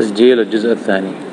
تسجيل الجزء الثاني.